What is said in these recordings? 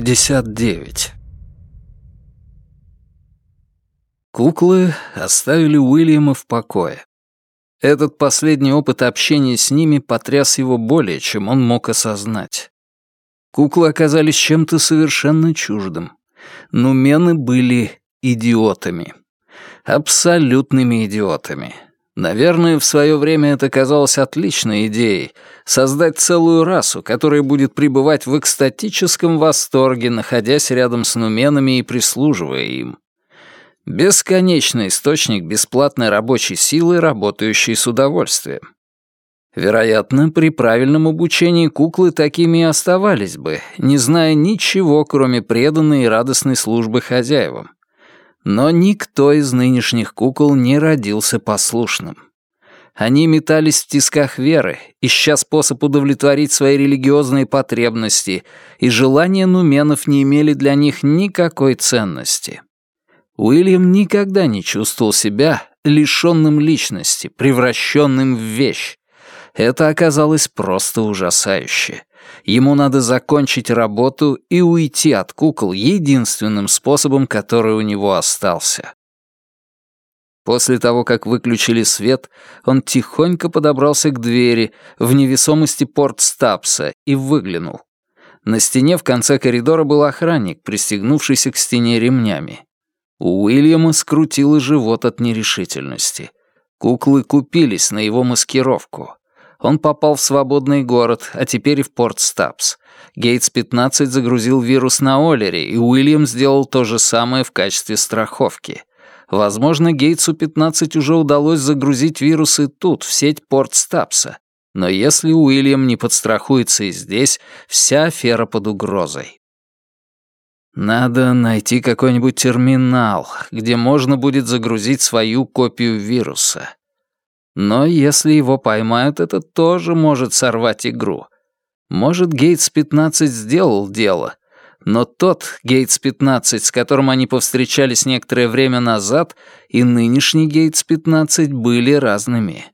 59 Куклы оставили Уильяма в покое. Этот последний опыт общения с ними потряс его более, чем он мог осознать. Куклы оказались чем-то совершенно чуждым. Нумены были идиотами. Абсолютными идиотами. Наверное, в свое время это казалось отличной идеей — создать целую расу, которая будет пребывать в экстатическом восторге, находясь рядом с нуменами и прислуживая им. Бесконечный источник бесплатной рабочей силы, работающей с удовольствием. Вероятно, при правильном обучении куклы такими и оставались бы, не зная ничего, кроме преданной и радостной службы хозяевам. Но никто из нынешних кукол не родился послушным. Они метались в тисках веры, ища способ удовлетворить свои религиозные потребности, и желания нуменов не имели для них никакой ценности. Уильям никогда не чувствовал себя лишенным личности, превращенным в вещь. Это оказалось просто ужасающе. Ему надо закончить работу и уйти от кукол единственным способом, который у него остался. После того, как выключили свет, он тихонько подобрался к двери в невесомости порт Стапса и выглянул. На стене в конце коридора был охранник, пристегнувшийся к стене ремнями. У Уильяма скрутило живот от нерешительности. Куклы купились на его маскировку. Он попал в свободный город, а теперь и в порт Стапс. Гейтс-15 загрузил вирус на Олере, и Уильям сделал то же самое в качестве страховки. Возможно, Гейтсу-15 уже удалось загрузить вирусы тут, в сеть порт Стапса. Но если Уильям не подстрахуется и здесь, вся афера под угрозой. Надо найти какой-нибудь терминал, где можно будет загрузить свою копию вируса. Но если его поймают, это тоже может сорвать игру. Может, Гейтс-15 сделал дело, но тот Гейтс-15, с которым они повстречались некоторое время назад, и нынешний Гейтс-15 были разными.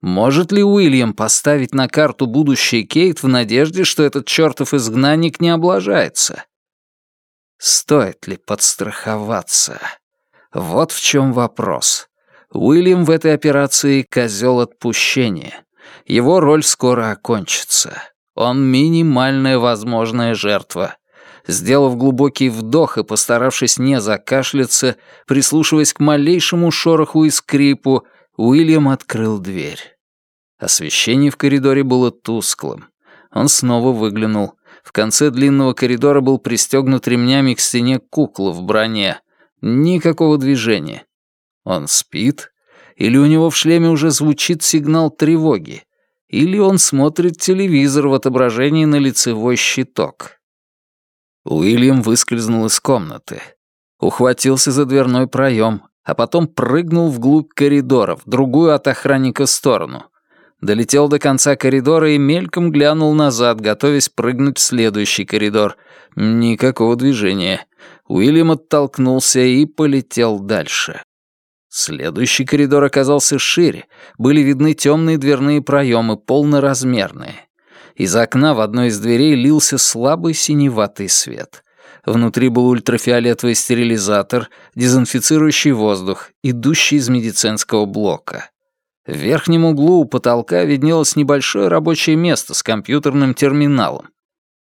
Может ли Уильям поставить на карту будущее Кейт в надежде, что этот чертов изгнанник не облажается? Стоит ли подстраховаться? Вот в чем вопрос. Уильям в этой операции — козел отпущения. Его роль скоро окончится. Он минимальная возможная жертва. Сделав глубокий вдох и постаравшись не закашляться, прислушиваясь к малейшему шороху и скрипу, Уильям открыл дверь. Освещение в коридоре было тусклым. Он снова выглянул. В конце длинного коридора был пристегнут ремнями к стене кукла в броне. Никакого движения. Он спит? Или у него в шлеме уже звучит сигнал тревоги? Или он смотрит телевизор в отображении на лицевой щиток? Уильям выскользнул из комнаты. Ухватился за дверной проем, а потом прыгнул вглубь коридора, в другую от охранника сторону. Долетел до конца коридора и мельком глянул назад, готовясь прыгнуть в следующий коридор. Никакого движения. Уильям оттолкнулся и полетел дальше. Следующий коридор оказался шире, были видны темные дверные проемы, полноразмерные. Из окна в одной из дверей лился слабый синеватый свет. Внутри был ультрафиолетовый стерилизатор, дезинфицирующий воздух, идущий из медицинского блока. В верхнем углу у потолка виднелось небольшое рабочее место с компьютерным терминалом.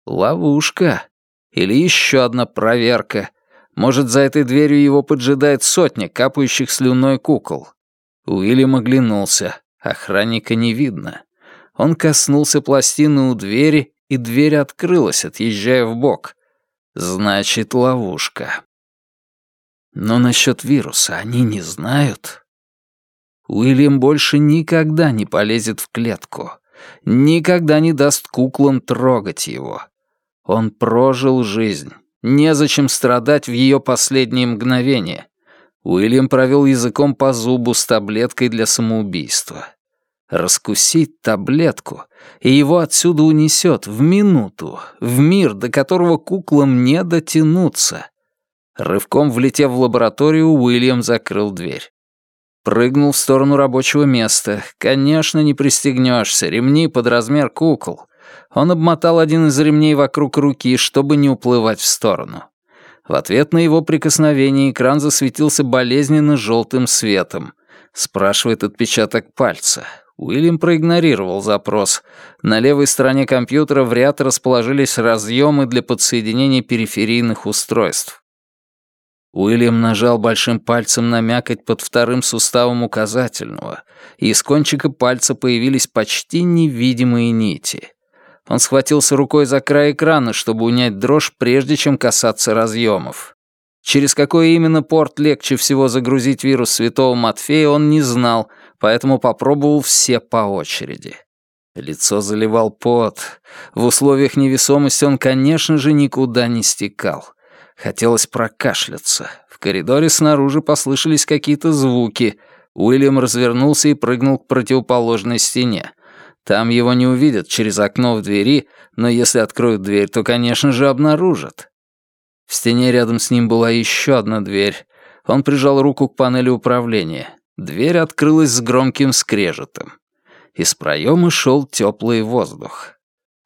Ловушка. Или еще одна проверка. Может, за этой дверью его поджидает сотня капающих слюной кукол. Уильям оглянулся. Охранника не видно. Он коснулся пластины у двери, и дверь открылась, отъезжая в бок. Значит, ловушка. Но насчет вируса они не знают. Уильям больше никогда не полезет в клетку. Никогда не даст куклам трогать его. Он прожил жизнь. Незачем страдать в ее последние мгновения. Уильям провел языком по зубу с таблеткой для самоубийства. Раскусить таблетку, и его отсюда унесет в минуту, в мир, до которого куклам не дотянуться. Рывком влетев в лабораторию, Уильям закрыл дверь. Прыгнул в сторону рабочего места. Конечно, не пристегнешься, ремни под размер кукол. Он обмотал один из ремней вокруг руки, чтобы не уплывать в сторону. В ответ на его прикосновение экран засветился болезненно желтым светом. Спрашивает отпечаток пальца. Уильям проигнорировал запрос. На левой стороне компьютера в ряд расположились разъемы для подсоединения периферийных устройств. Уильям нажал большим пальцем на мякоть под вторым суставом указательного, и из кончика пальца появились почти невидимые нити. Он схватился рукой за край экрана, чтобы унять дрожь, прежде чем касаться разъемов. Через какой именно порт легче всего загрузить вирус Святого Матфея, он не знал, поэтому попробовал все по очереди. Лицо заливал пот. В условиях невесомости он, конечно же, никуда не стекал. Хотелось прокашляться. В коридоре снаружи послышались какие-то звуки. Уильям развернулся и прыгнул к противоположной стене. Там его не увидят через окно в двери, но если откроют дверь, то, конечно же, обнаружат. В стене рядом с ним была еще одна дверь. Он прижал руку к панели управления. Дверь открылась с громким скрежетом. Из проема шел теплый воздух.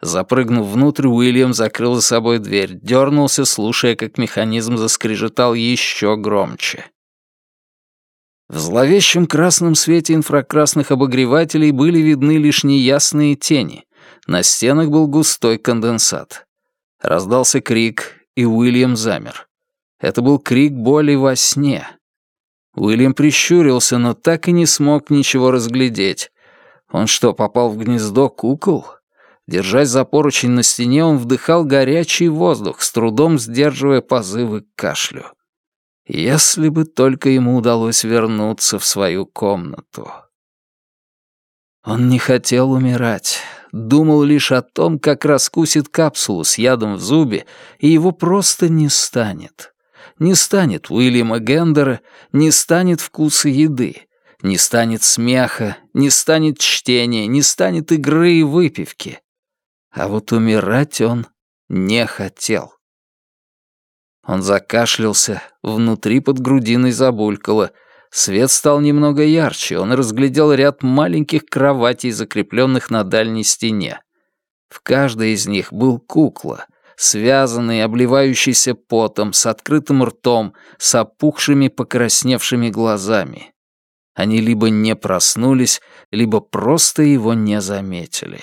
Запрыгнув внутрь, Уильям закрыл за собой дверь, дернулся, слушая, как механизм заскрежетал еще громче. В зловещем красном свете инфракрасных обогревателей были видны лишь неясные тени. На стенах был густой конденсат. Раздался крик, и Уильям замер. Это был крик боли во сне. Уильям прищурился, но так и не смог ничего разглядеть. Он что, попал в гнездо кукол? Держась за поручень на стене, он вдыхал горячий воздух, с трудом сдерживая позывы к кашлю. Если бы только ему удалось вернуться в свою комнату. Он не хотел умирать, думал лишь о том, как раскусит капсулу с ядом в зубе, и его просто не станет. Не станет Уильяма Гендера, не станет вкуса еды, не станет смеха, не станет чтения, не станет игры и выпивки. А вот умирать он не хотел. Он закашлялся, внутри под грудиной забулькало. Свет стал немного ярче, он разглядел ряд маленьких кроватей, закрепленных на дальней стене. В каждой из них был кукла, связанный, обливающийся потом, с открытым ртом, с опухшими, покрасневшими глазами. Они либо не проснулись, либо просто его не заметили.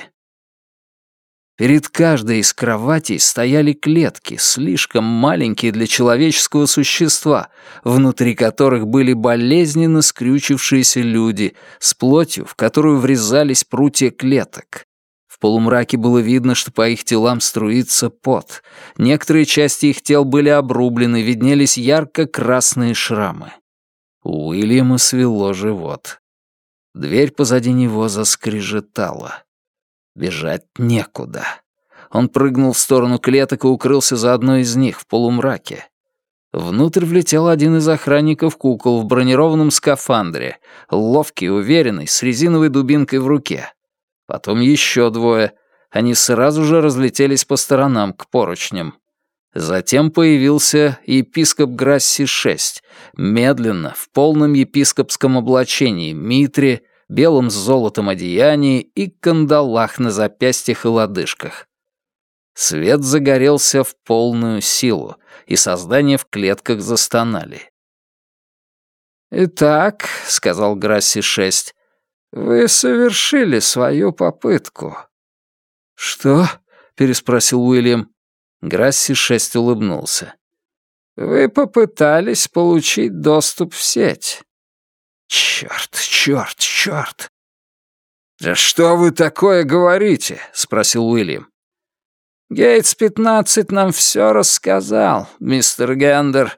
Перед каждой из кроватей стояли клетки, слишком маленькие для человеческого существа, внутри которых были болезненно скрючившиеся люди с плотью, в которую врезались прутья клеток. В полумраке было видно, что по их телам струится пот. Некоторые части их тел были обрублены, виднелись ярко-красные шрамы. У Уильяма свело живот. Дверь позади него заскрежетала. Бежать некуда. Он прыгнул в сторону клеток и укрылся за одной из них в полумраке. Внутрь влетел один из охранников кукол в бронированном скафандре, ловкий, уверенный, с резиновой дубинкой в руке. Потом еще двое. Они сразу же разлетелись по сторонам, к поручням. Затем появился епископ Грасси-6, медленно, в полном епископском облачении, митре, белом с золотом одеянии и кандалах на запястьях и лодыжках. Свет загорелся в полную силу, и создания в клетках застонали. «Итак», — сказал Грасси-6, — «вы совершили свою попытку». «Что?» — переспросил Уильям. Грасси-6 улыбнулся. «Вы попытались получить доступ в сеть. «Черт, черт, черт!» «Да что вы такое говорите?» — спросил Уильям. «Гейтс-15 нам все рассказал, мистер Гендер.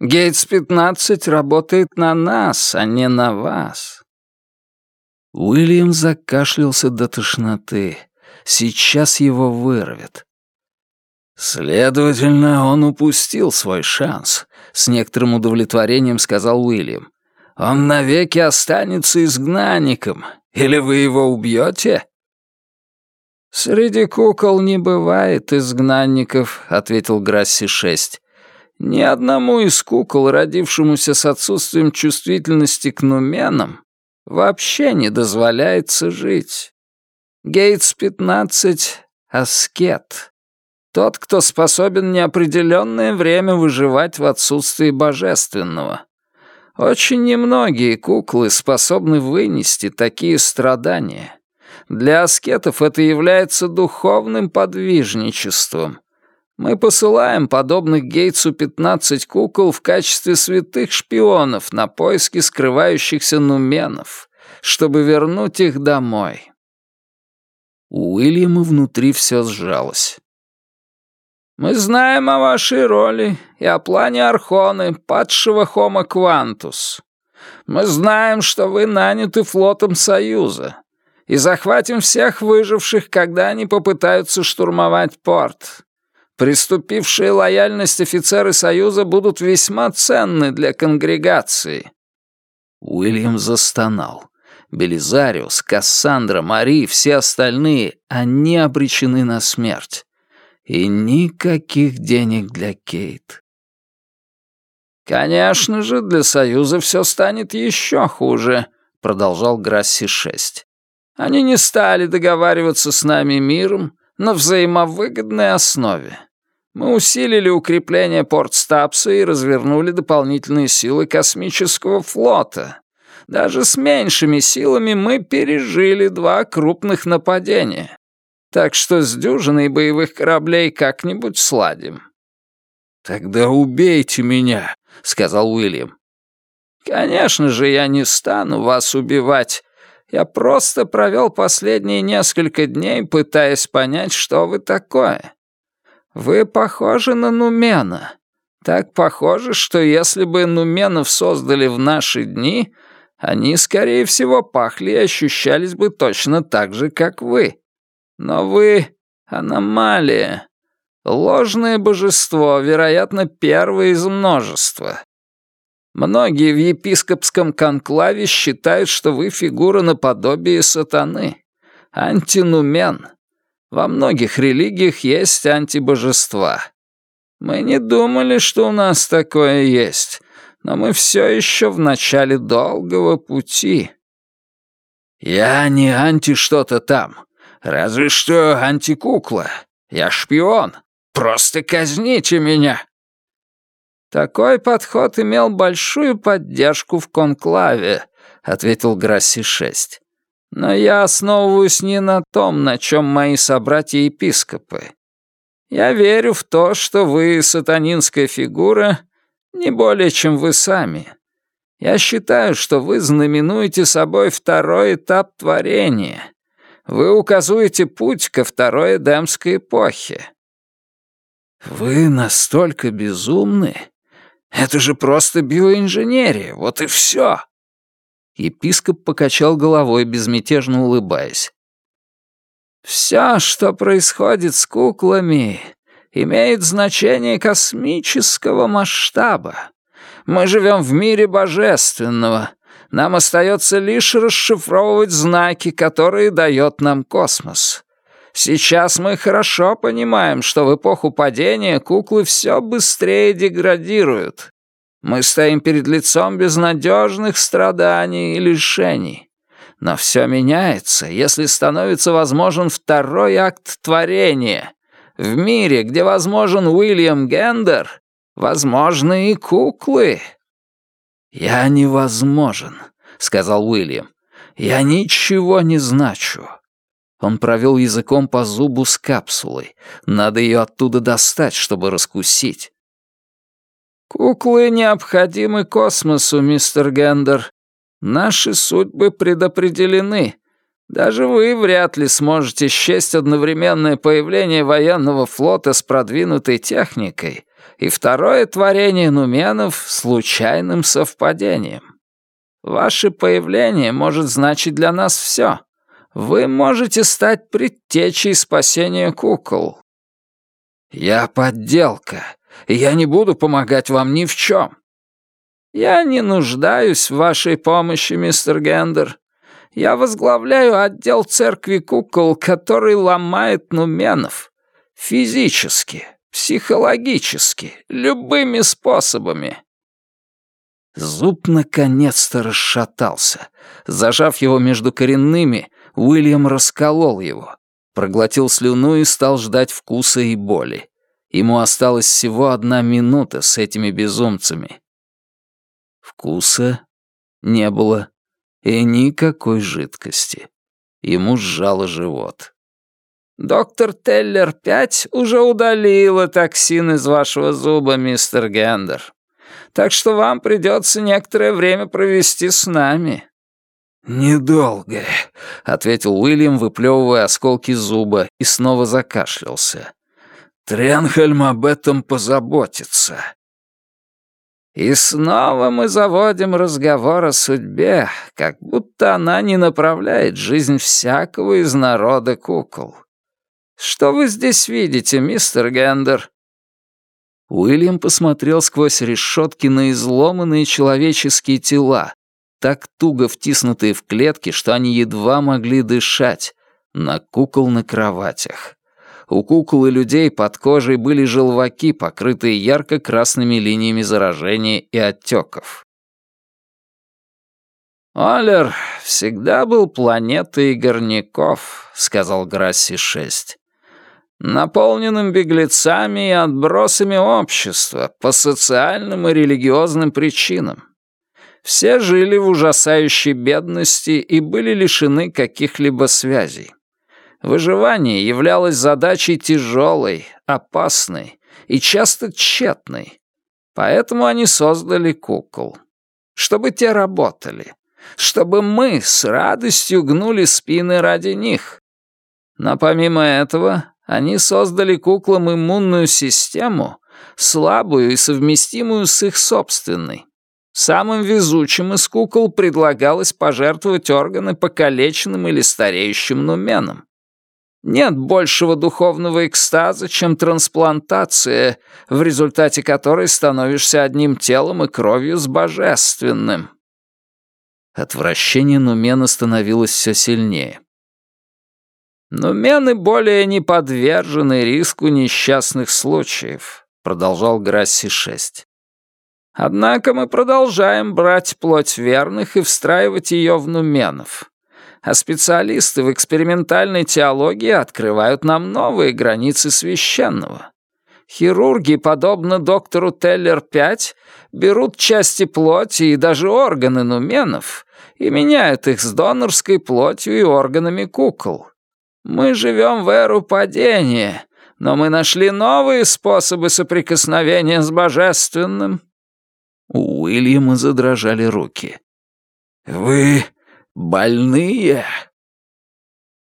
Гейтс-15 работает на нас, а не на вас». Уильям закашлялся до тошноты. Сейчас его вырвет. «Следовательно, он упустил свой шанс», — с некоторым удовлетворением сказал Уильям. Он навеки останется изгнанником. Или вы его убьете?» «Среди кукол не бывает изгнанников», — ответил Грасси-6. «Ни одному из кукол, родившемуся с отсутствием чувствительности к нуменам, вообще не дозволяется жить. Гейтс-15 аскет. Тот, кто способен неопределенное время выживать в отсутствии божественного. Очень немногие куклы способны вынести такие страдания. Для аскетов это является духовным подвижничеством. Мы посылаем подобных Гейтсу 15 кукол в качестве святых шпионов на поиски скрывающихся нуменов, чтобы вернуть их домой. У Уильяма внутри все сжалось. Мы знаем о вашей роли и о плане Архоны, падшего Хома Квантус. Мы знаем, что вы наняты флотом Союза, и захватим всех выживших, когда они попытаются штурмовать порт. Приступившие лояльность офицеры Союза будут весьма ценны для конгрегации». Уильям застонал. Белизариус, Кассандра, Мари, все остальные, они обречены на смерть. И никаких денег для Кейт. «Конечно же, для Союза все станет еще хуже», — продолжал Грасси-6. «Они не стали договариваться с нами миром на взаимовыгодной основе. Мы усилили укрепление Портстапса и развернули дополнительные силы космического флота. Даже с меньшими силами мы пережили два крупных нападения. Так что с дюжиной боевых кораблей как-нибудь сладим». «Тогда убейте меня», — сказал Уильям. «Конечно же, я не стану вас убивать. Я просто провел последние несколько дней, пытаясь понять, что вы такое. Вы похожи на Нумена. Так похожи, что если бы Нуменов создали в наши дни, они, скорее всего, пахли и ощущались бы точно так же, как вы. Но вы — аномалия. Ложное божество, вероятно, первое из множества. Многие в епископском конклаве считают, что вы фигура наподобие сатаны. Антинумен. Во многих религиях есть антибожества. Мы не думали, что у нас такое есть, но мы все еще в начале долгого пути. Я не анти что-то там. Разве что антикукла. Я шпион. Просто казните меня!» «Такой подход имел большую поддержку в конклаве», — ответил Грасси-6. «Но я основываюсь не на том, на чем мои собратья-епископы. Я верю в то, что вы сатанинская фигура не более, чем вы сами. Я считаю, что вы знаменуете собой второй этап творения, вы указуете путь ко второй Эдемской эпохе». «Вы настолько безумны? Это же просто биоинженерия, вот и все!» Епископ покачал головой, безмятежно улыбаясь. «Все, что происходит с куклами, имеет значение космического масштаба. Мы живем в мире божественного, нам остается лишь расшифровывать знаки, которые дает нам космос. Сейчас мы хорошо понимаем, что в эпоху падения куклы все быстрее деградируют. Мы стоим перед лицом безнадежных страданий и лишений. Но все меняется, если становится возможен второй акт творения. В мире, где возможен Уильям Гендер, возможны и куклы. «Я невозможен», — сказал Уильям. «Я ничего не значу». Он провел языком по зубу с капсулой. Надо ее оттуда достать, чтобы раскусить. «Куклы необходимы космосу, мистер Гендер. Наши судьбы предопределены. Даже вы вряд ли сможете счесть одновременное появление военного флота с продвинутой техникой и второе творение нуменов случайным совпадением. Ваше появление может значить для нас все. Вы можете стать предтечей спасения кукол. Я подделка, и я не буду помогать вам ни в чем. Я не нуждаюсь в вашей помощи, мистер Гендер. Я возглавляю отдел церкви кукол, который ломает нуменов. Физически психологически, любыми способами». Зуб наконец-то расшатался. Зажав его между коренными, Уильям расколол его. проглотил слюну и стал ждать вкуса и боли. Ему осталась всего одна минута с этими безумцами. Вкуса не было и никакой жидкости. Ему сжало живот. «Доктор Теллер-5 уже удалила токсин из вашего зуба, мистер Гендер. Так что вам придется некоторое время провести с нами». «Недолго», — ответил Уильям, выплевывая осколки зуба, и снова закашлялся. «Тренхельм об этом позаботится». И снова мы заводим разговор о судьбе, как будто она не направляет жизнь всякого из народа кукол. Что вы здесь видите, мистер Гендер?» Уильям посмотрел сквозь решетки на изломанные человеческие тела, так туго втиснутые в клетки, что они едва могли дышать, на кукол на кроватях. У кукол и людей под кожей были желваки, покрытые ярко-красными линиями заражения и отеков. «Олер всегда был планетой горняков», — сказал Грасси-6 наполненным беглецами и отбросами общества по социальным и религиозным причинам. Все жили в ужасающей бедности и были лишены каких-либо связей. Выживание являлось задачей тяжелой, опасной и часто тщетной. Поэтому они создали кукол. Чтобы те работали. Чтобы мы с радостью гнули спины ради них. Но помимо этого, они создали куклам иммунную систему, слабую и совместимую с их собственной. Самым везучим из кукол предлагалось пожертвовать органы покалеченным или стареющим нуменам. Нет большего духовного экстаза, чем трансплантация, в результате которой становишься одним телом и кровью с божественным. Отвращение Нумена становилось все сильнее. Но мены более не подвержены риску несчастных случаев, продолжал Грасси-6. Однако мы продолжаем брать плоть верных и встраивать ее в нуменов. А специалисты в экспериментальной теологии открывают нам новые границы священного. Хирурги, подобно доктору Теллер-5, берут части плоти и даже органы нуменов и меняют их с донорской плотью и органами кукол. Мы живем в эру падения, но мы нашли новые способы соприкосновения с божественным». У Уильяма задрожали руки. «Вы больные?»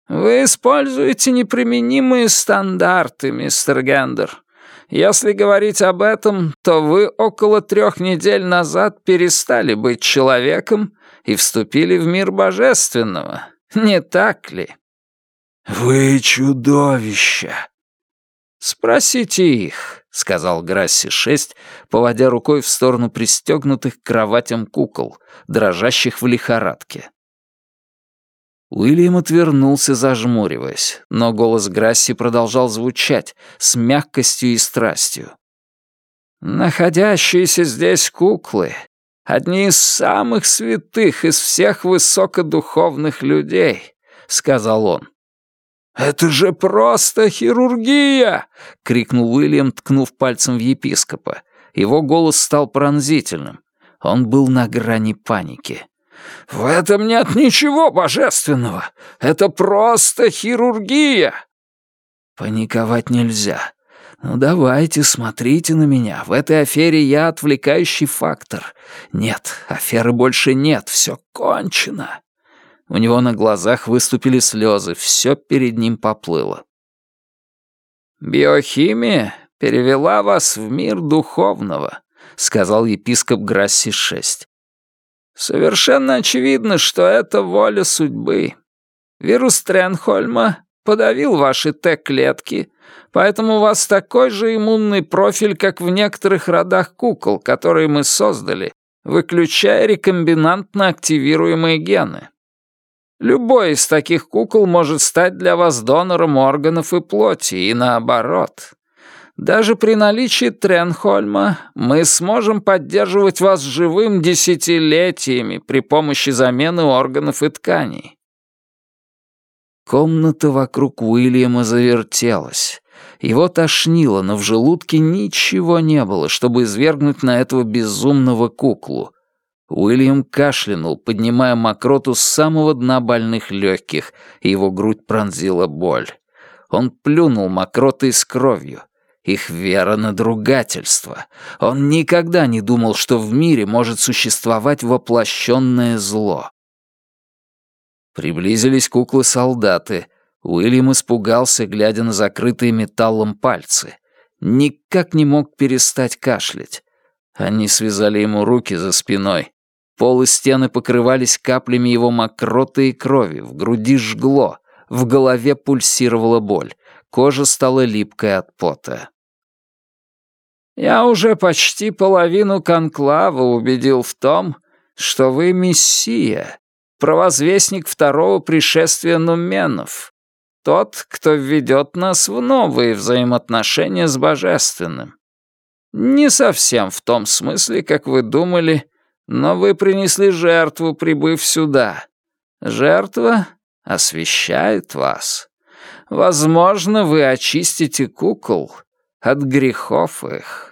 «Вы используете неприменимые стандарты, мистер Гендер. Если говорить об этом, то вы около трех недель назад перестали быть человеком и вступили в мир божественного, не так ли?» «Вы чудовище!» «Спросите их», — сказал Грасси-6, поводя рукой в сторону пристегнутых к кроватям кукол, дрожащих в лихорадке. Уильям отвернулся, зажмуриваясь, но голос Грасси продолжал звучать с мягкостью и страстью. «Находящиеся здесь куклы — одни из самых святых из всех высокодуховных людей», — сказал он. «Это же просто хирургия!» — крикнул Уильям, ткнув пальцем в епископа. Его голос стал пронзительным. Он был на грани паники. «В этом нет ничего божественного! Это просто хирургия!» «Паниковать нельзя. Ну давайте, смотрите на меня. В этой афере я отвлекающий фактор. Нет, аферы больше нет, все кончено. У него на глазах выступили слезы, все перед ним поплыло. «Биохимия перевела вас в мир духовного», — сказал епископ Грасси-6. «Совершенно очевидно, что это воля судьбы. Вирус Тренхольма подавил ваши Т-клетки, поэтому у вас такой же иммунный профиль, как в некоторых родах кукол, которые мы создали, выключая рекомбинантно активируемые гены. Любой из таких кукол может стать для вас донором органов и плоти, и наоборот. Даже при наличии Тренхольма мы сможем поддерживать вас живым десятилетиями при помощи замены органов и тканей. Комната вокруг Уильяма завертелась. Его тошнило, но в желудке ничего не было, чтобы извергнуть на этого безумного куклу. Уильям кашлянул, поднимая мокроту с самого дна больных легких, и его грудь пронзила боль. Он плюнул мокротой с кровью. Их вера на другательство. Он никогда не думал, что в мире может существовать воплощенное зло. Приблизились куклы-солдаты. Уильям испугался, глядя на закрытые металлом пальцы. Никак не мог перестать кашлять. Они связали ему руки за спиной. Пол и стены покрывались каплями его мокроты и крови, в груди жгло, в голове пульсировала боль, кожа стала липкой от пота. «Я уже почти половину конклава убедил в том, что вы мессия, провозвестник второго пришествия нуменов, тот, кто введет нас в новые взаимоотношения с Божественным. Не совсем в том смысле, как вы думали, но вы принесли жертву, прибыв сюда. Жертва освещает вас. Возможно, вы очистите кукол от грехов их.